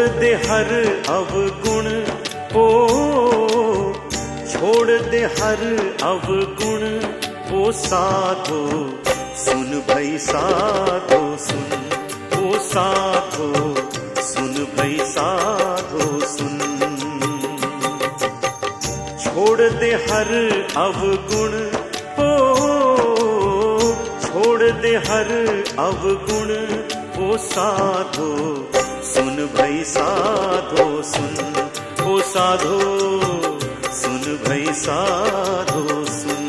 हर अवगुण। ओ छोड़ दे हर अवगुण। ओ साधो, सुन भई साधो, सुन। ओ साधो, सुन भई साधो, सुन। छोड़ दे हर अवगुण। ओ छोड़ दे हर अवगुण। ओ साधो सुन भई साधो, सुन। ओ साधो, सुन भई साधो, सुन।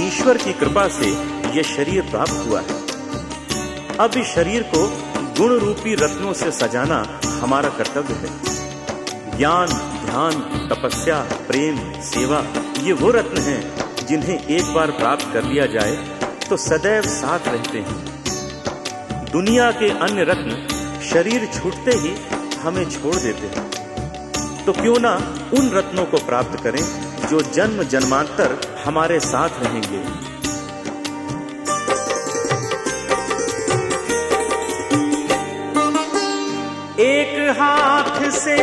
ईश्वर की कृपा से यह शरीर प्राप्त हुआ है। अब इस शरीर को गुण रूपी रत्नों से सजाना हमारा कर्तव्य है। ज्ञान, ध्यान, तपस्या, प्रेम, सेवा, ये वो रत्न हैं जिन्हें एक बार प्राप्त कर लिया जाए तो सदैव साथ रहते हैं। दुनिया के अन्य रत्न शरीर छूटते ही हमें छोड़ देते हैं। तो क्यों ना उन रत्नों को प्राप्त करें जो जन्म जन्मांतर हमारे साथ रहेंगे। एक हाथ से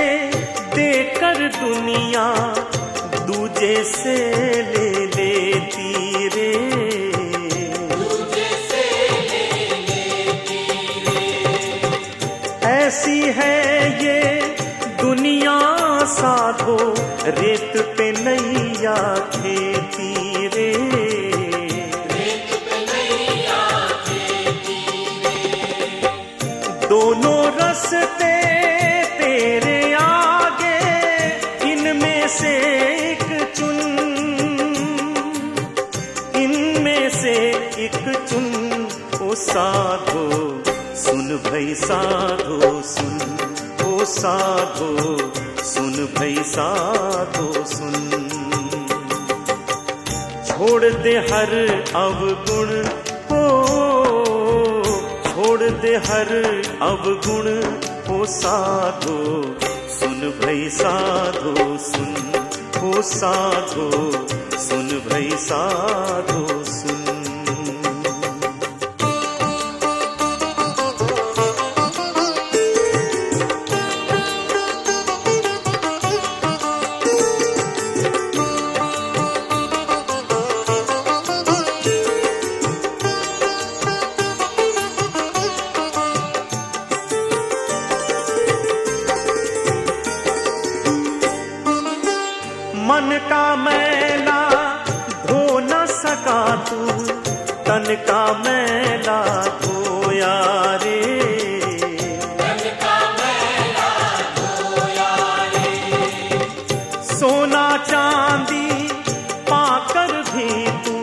देकर दुनिया दूजे से ले साधो रेत पे नैया खेती रे। दोनों रस्ते तेरे आगे, इनमें से एक चुन। इनमें से एक चुन, ओ साधो, सुन भई साधो, सुन, ओ साधो। सुन भई साधो सुन। छोड़ दे हर अवगुण, ओ, छोड़ दे हर अवगुण, ओ साधो। सुन भई साधो सुन, ओ साधो। सुन भई साधो सुन। का मैला धो न सका तू। तन का मैला धोया रे। सोना चांदी पाकर भी तू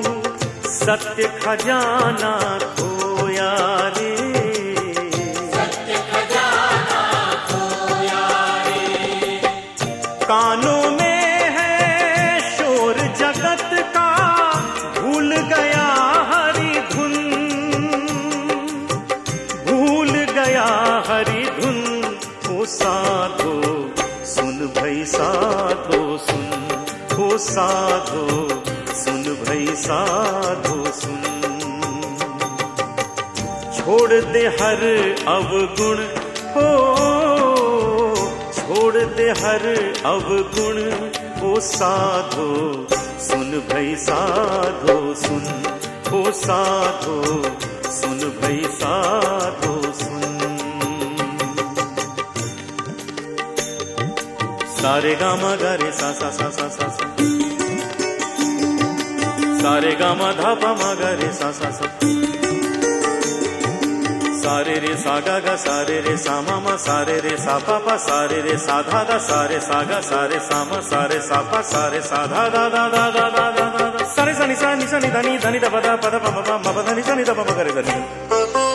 सत्य खजाना खोया रे। साधो सुन ओ साधो, सुन भई साधो सुन। छोड़ दे हर अवगुण, हो, छोड़ दे हर अवगुण ओ साधो, सुन भई साधो सुन ओ साधो, सुन भई साधो सुन। सारे गा रे सा सा सा सा सा सा। सारे गामा धा पा मा गा रे सा सा सा। सारे रे सा गा गा, सारे रे सा मा मा, सारे रे सा पा सारे रे सा धा धा सारे सा गा, सारे सा मा, सारे सा पा, सारे सा धा धा धा धा धा धा धा सारे सा नि सा नि सा नि धा नि पा पा पा मा मा धा नि सा नि पा मा गा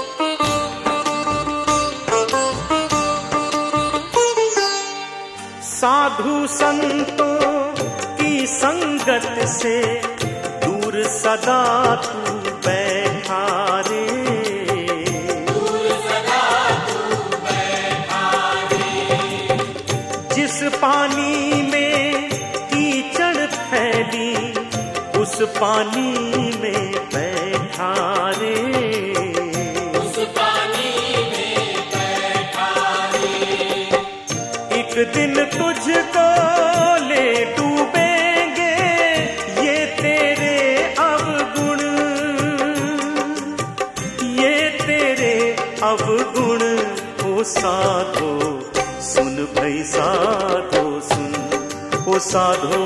साधु संतों की संगत से दूर सदा तू बैठा रे। जिस पानी में कीचड़ फैली, उस पानी में दिन तुझको ले डूबेंगे, ये तेरे अवगुण। ये तेरे अवगुण, ओ साधो, सुन भई साधो, सुन। ओ साधो,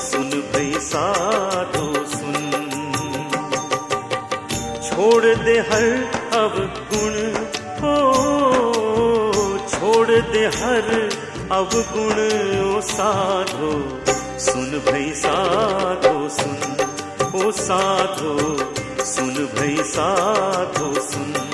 सुन भई साधो, सुन। छोड़ दे हर अवगुण हो छोड़ दे हर अवगुण ओ साधो सुन भई साधो सुन। ओ साधो सुन भई साधो सुन।